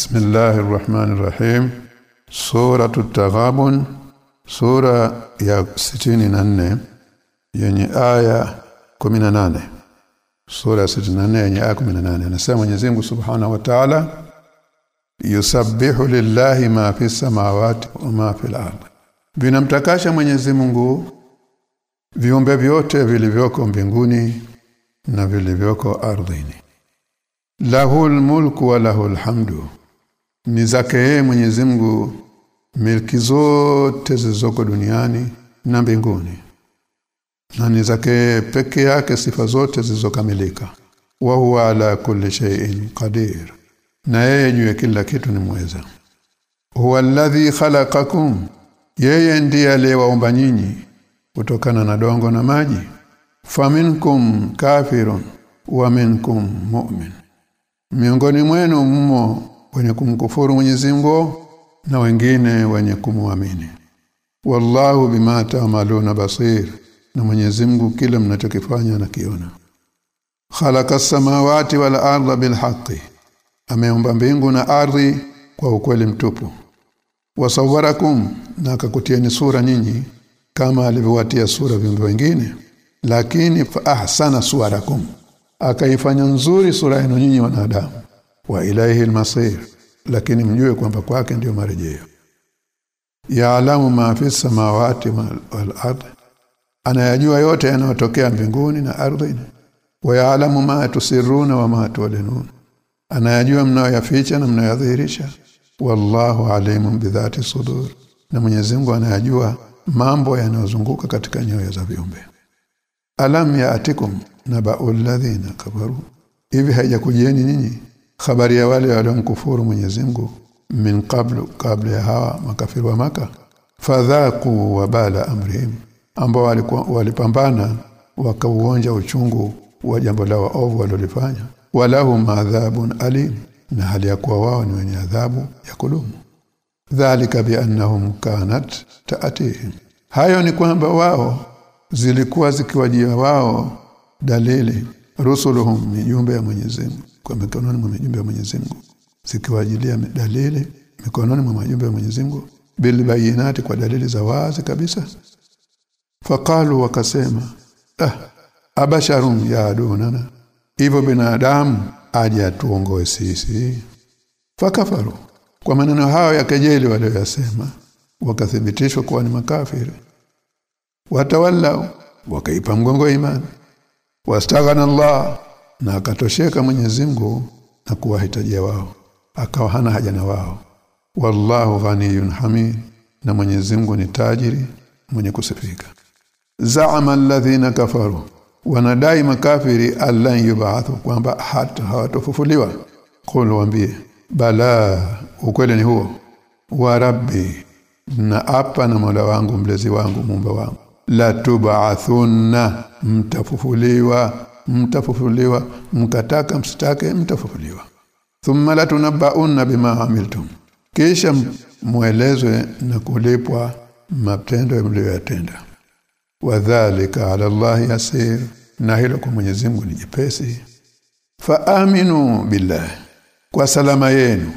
Bismillahir Rahmanir Rahim Suratu Taghabun sura ya 64 yenye aya 18 Sura ya 64 yenye aya 18 anasema Mwenyezi Mungu Subhanahu wa Ta'ala yusabbihu lillahi ma fi samawati wa ma fi al-ard vinamtakasha Mwenyezi Mungu viumbe vyote vilivyoko mbinguni na vilivyoko ardhini. Lahul mulku wa lahul hamdu ni zake yeye Mwenyezi Mungu milki zote zilizoko duniani na mbinguni. Na ni zake peke yake sifa zote zilizokamilika. Wa huwa ala kulli shay'in qadir. Na yeye juu ya kila kitu ni mweza. Huwa alladhi khalaqakum. Yeye ndiye aliyewaumba nyinyi kutokana na dongo na maji. Faminkum kafirun wa minkum mu'min. Miongoni mwenu mmo wenye kumkufuru Mwenyezi Mungu na wengine wenye kumwamini. Wallahu bima ta'maluna basir na Mwenyezi Mungu kila mnachokifanya anakiona. Khalaqa samawati wal arda bil haqqi ameumba mbingu na ardhi kwa ukweli mtupu. Wasawwarakum na akakutieni sura nyinyi kama alivyowatia sura viumbe wengine. Lakini fa ahsana suwarakum akaifanya nzuri sura yenu nyinyi wanadamu wa ilaihi almasir lakini mjue kwamba kwake ndiyo marejeo. Yaalamu ma fi samawati wal ard anayajua yote yanayotokea mbinguni na ardhi wa yaalamu ma tusiruna wa ma tulinun anayajua mnayoyaficha na mnayoyadhihirisha wallahu alimun bidhati sudur na Mwenyezi Mungu anayajua mambo yanayozunguka katika nyoyo za viumbe. Alam yaatikum naba'ul ladhina kafaru hivi haijakujieni nyinyi habari ya wale waliomkufuru Mwenyezi Mungu min qablu kabla ya hawa makafiri wa maka. Fadhaku wabala amrihim ambao walipambana wakauonja uchungu wa jambo la waovu walilofanya walahum adhabun alim na hali ya kuwa wao ni wenye adhabu ya kudumu. Dhalika biannahum kanat taatihim hayo ni kwamba wao zilikuwa zikiwajia wao dalili rusuluhum ni jumbe ya Mwenyezi Mungu kwa mikononi mwa majumbe ya Mwenyezi Mungu. Zikiwajilia dalili mikononi mwa majumbe ya Mwenyezi Mungu. Bil bayinati kwa dalili za wazi kabisa. Faqalu wakasema ah abasharun yaadunana hivyo binadamu aje atuongoe sisi. Fakafaru. Kwa maneno hayo ya kejeli waliyosema wakathibitishwa kuwa ni makafiri. Watawalla wakaipa mgongo imani. Wastaghana Allah na akatosheka Mwenyezi Mungu na kuwahitajia wao. Akawa hana haja na wao. Wallahu ghaniyun hamid. Na Mwenyezi Mungu ni tajiri mwenye kusifika. Za'ama alladhina kafaru. Wanadai makafiri allan yubathu kwamba hata hawatofufuliwa. Qul waambie bala ukweli ni huo. Wa rabbi na apa na Mola wangu mlezi wangu mumba wangu. La tub'athunna mtafufuliwa mtafufuliwa mkataka msitake mtafufuliwa. Thumma la tunabbaunna bima amiltum kisha muelezwe na kulipwa matendo mliyoyatenda. Wadhālika 'ala llahi yasir na hilo kwa Mwenyezi Mungu ni jepesi. Faaminu billah kwa salama yenu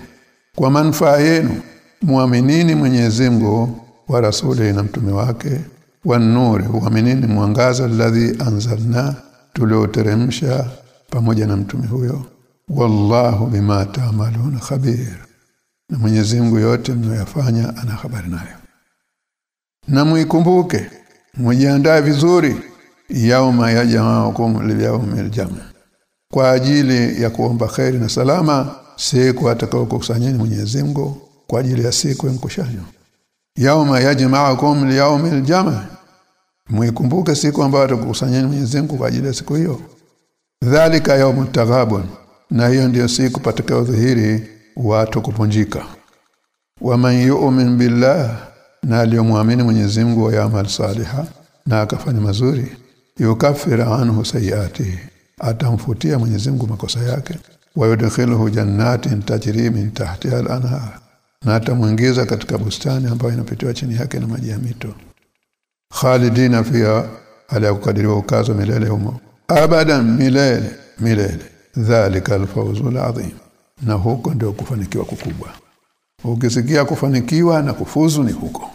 kwa manufaa yenu muaminini Mwenyezi Mungu wa rasuli na mtume wake. Wa nuri muaminini mwangaza alladhi anzalna tulioteremsha pamoja na mtume huyo. Wallahu bima taamaluna khabir. Na Mwenyezi Mungu yote mnayofanya ana habari nayo. Na muikumbuke mjiandae vizuri yauma ya yajma'ukum liyaumil jamaa kwa ajili ya kuomba khairi na salama siku atakayokusanyeni Mwenyezi Mungu kwa ajili ya siku ya mkushanyo. Yauma yajma'ukum liyaumil jam' muikumbuke siku ambayo atakukusanyeni Mwenyezi Mungu kwa ajili ya siku hiyo. Dhalika yaumut taghabun. Na hiyo ndiyo siku patakao dhihiri watu kupunjika. Waman yu'min billah na aliyomwamini Mwenyezi Mungu wa amal saliha na akafanya mazuri yukafira anhu sayiati atamfutia Mwenyezi Mungu makosa yake. Wa yudkhiluhu jannatin tajri min tahtiha al-anhar. Na atamwingiza katika bustani ambayo inapitiwa chini yake na maji ya mito khalidina fiha ala kukadiriwa ukazo milele humo. Abadan milele milele. Dhalika alfawzul adhim na huko ndio kufanikiwa kukubwa. Ukisikia kufanikiwa na kufuzu ni huko.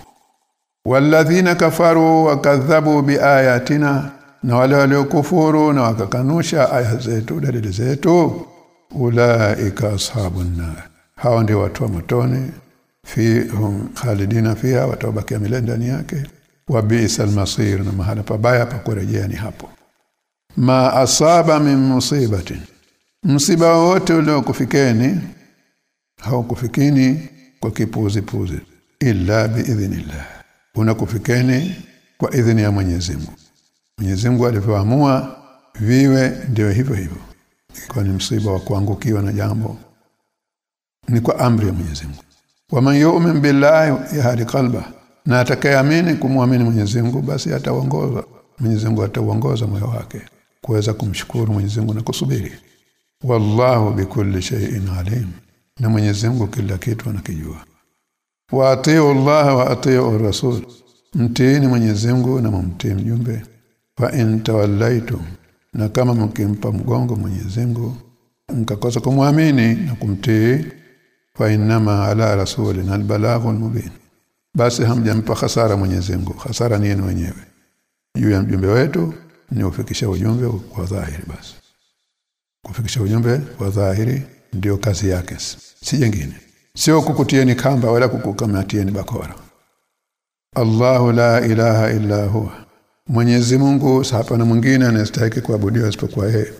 Walladhina kafaru wakadhabu biayatina na wale waliokufuru na wakakanusha aya zetu dalili zetu ulaika ashabun nar hawa ndio watu wa motoni. Fi hum khalidina fiha watabakia milele ndani yake wa bi'sal masir na mahala pabaya pa kurejea ni hapo. Ma asaba min musibatin. Msiba wote uliokufikeni haukufikini kwa kipuzi puzi illa biidhnillah unakufikeni kwa idhini ya Mwenyezi Mungu. Mwenyezi Mungu alivyoamua viwe ndio hivyo hivyo. Ikiwa ni msiba wa kuangukiwa na jambo. Ni kwa amri ya Mwenyezi Mungu. Waman yu'min billahi yahdi qalba na atakayeamini kumwamini Mwenyezi Mungu basi ataongoza. Mwenyezi Mungu ataongoza moyo wake kuweza kumshukuru Mwenyezi Mungu na kusubiri. Wallahu bikulli shay'in alim. Na Mwenyezi Mungu kila kitu anakijua. Wa atiu Allah wa atiu rasul. Mtiini Mwenyezi Mungu na mumtii mjumbe. Fa in na kama mkimpa mgongo Mwenyezi Mungu mkakosa kumwamini na kumtii fa innama ala rasulina albalaghul mubin basi hamjampa hasara Mwenyezi Mungu. Hasara ni yenu wenyewe. Juu ya mjumbe wetu ni ufikisha ujumbe kwa dhahiri basi. Kufikisha ujumbe kwa dhahiri ndio kazi yake si jingine. Sio kukutieni kamba wala kukukamatieni bakora. Allahu la ilaha illa huwa. Mwenyezi Mungu hapana mwingine anastahili kuabudiwa isipokuwa yeye.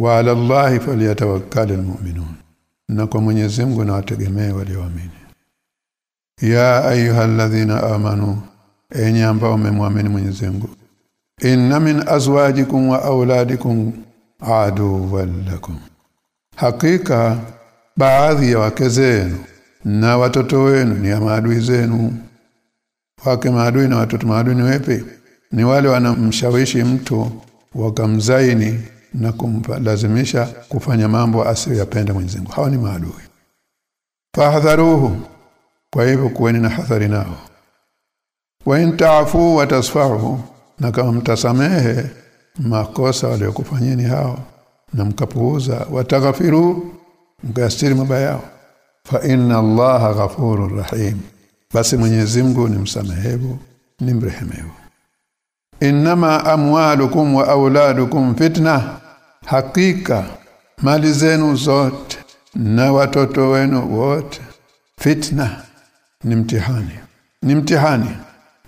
Wa ala Allahi falyatawakkalul mu'minun na kwa Mwenyezi Mungu na wategemee walioamini ya ayuha ayyuhalladhina amanu enyi ambao mmemwamini Mwenyezi Mungu inna min azwajikum wa auladikum aduwwan lakum hakika baadhi ya wake zenu na watoto wenu ni maadui zenu. Wake maadui na watoto maadui ni wepe ni wale wanamshawishi mtu wakamzaini na kumlazimisha kufanya mambo asiyopenda Mwenyezi Mungu. Hawa ni maadui. Fahadharuhu kwa hivyo kuweni na hadhari nao. Wa intaafu wa tasfahu na kama mtasamehe makosa waliokufanyeni hao na mkapuuza wataghfiru mkayastiri mabaya yao. Fa inna allaha ghafurur rahim. Basi Mwenyezi Mungu ni msamehevu ni mrehemevu inma amwalukum wa auladukum fitna. Hakika mali zenu zote na watoto wenu wote fitna ni mtihani. Ni mtihani.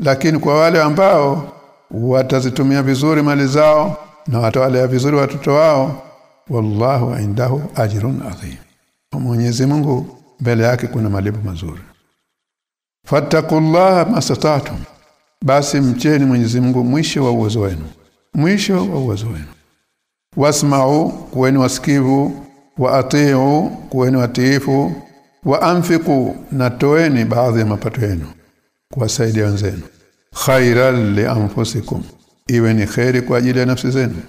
Lakini kwa wale ambao watazitumia vizuri mali zao na watawalea vizuri watoto wao wallahu indahu ajrun adhim. Mwenyezi Mungu mbele yake kuna malipo mazuri. Fattaqullaha masatatum basi mcheni Mwenyezi Mungu mwisho wa uwezo wenu. Mwisho wa uwezo wenu. Wasma'u kuweni wasikivu. Wa atiu kuweni watiifu wa anfiqu natoeni baadhi ya mapato yenu kuwasaidia wenzenu. Khairan li anfusikum iwe ni khairi kwa ajili ya nafsi zenu.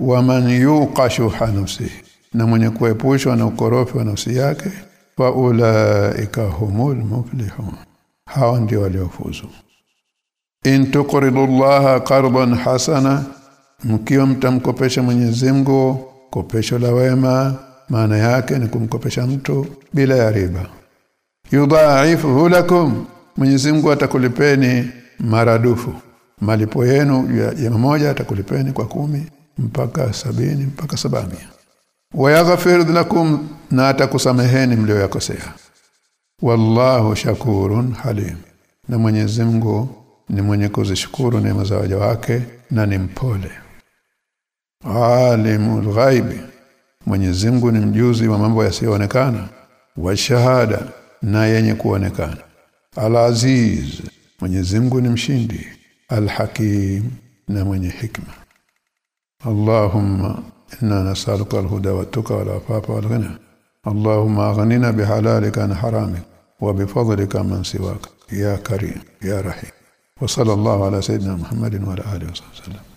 Wa man yuqashu nafsihi na mwenye kuepushwa na ukorofi wa nafsi yake fa ulaika humul muflihun hawa ndio waliofuzu. In tuqridullaha qardan hasana mkiwa mtamkopesha Mwenyezi Mungu kopesho la wema maana yake ni kumkopesha mtu bila ya riba. Yudhaifu lakum Mwenyezi Mungu atakulipeni maradufu. Malipo yenu ya jema moja atakulipeni kwa kumi mpaka sabini mpaka sabamia. Wayaghfir lakum na atakusameheni mlioyakosea wallahu shakurun halim. Na Mwenyezi Mungu ni mwenye kuzishukuru neema za waja wake na ni mpole. Alimul ghaibi Mwenyezi Mungu ni mjuzi wa mambo yasiyoonekana wa shahada na yenye kuonekana. Al-Aziz Mwenyezi Mungu ni mshindi. Al-Hakim na mwenye hikma. Allahumma inna nas'aluka al-huda wat-tuqa wal-afafa wal-ghina Allahumma aghnina bihalalika an haramik wa bifadlika man siwaka ya karim ya rahim. Wa sallallahu ala sayyidina Muhammadin wa ala alihi wa sallam